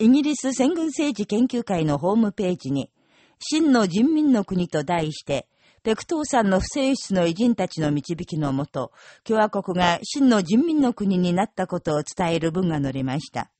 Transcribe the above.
イギリス戦軍政治研究会のホームページに、真の人民の国と題して、ペクトーさんの不正室の偉人たちの導きのもと、共和国が真の人民の国になったことを伝える文が載りました。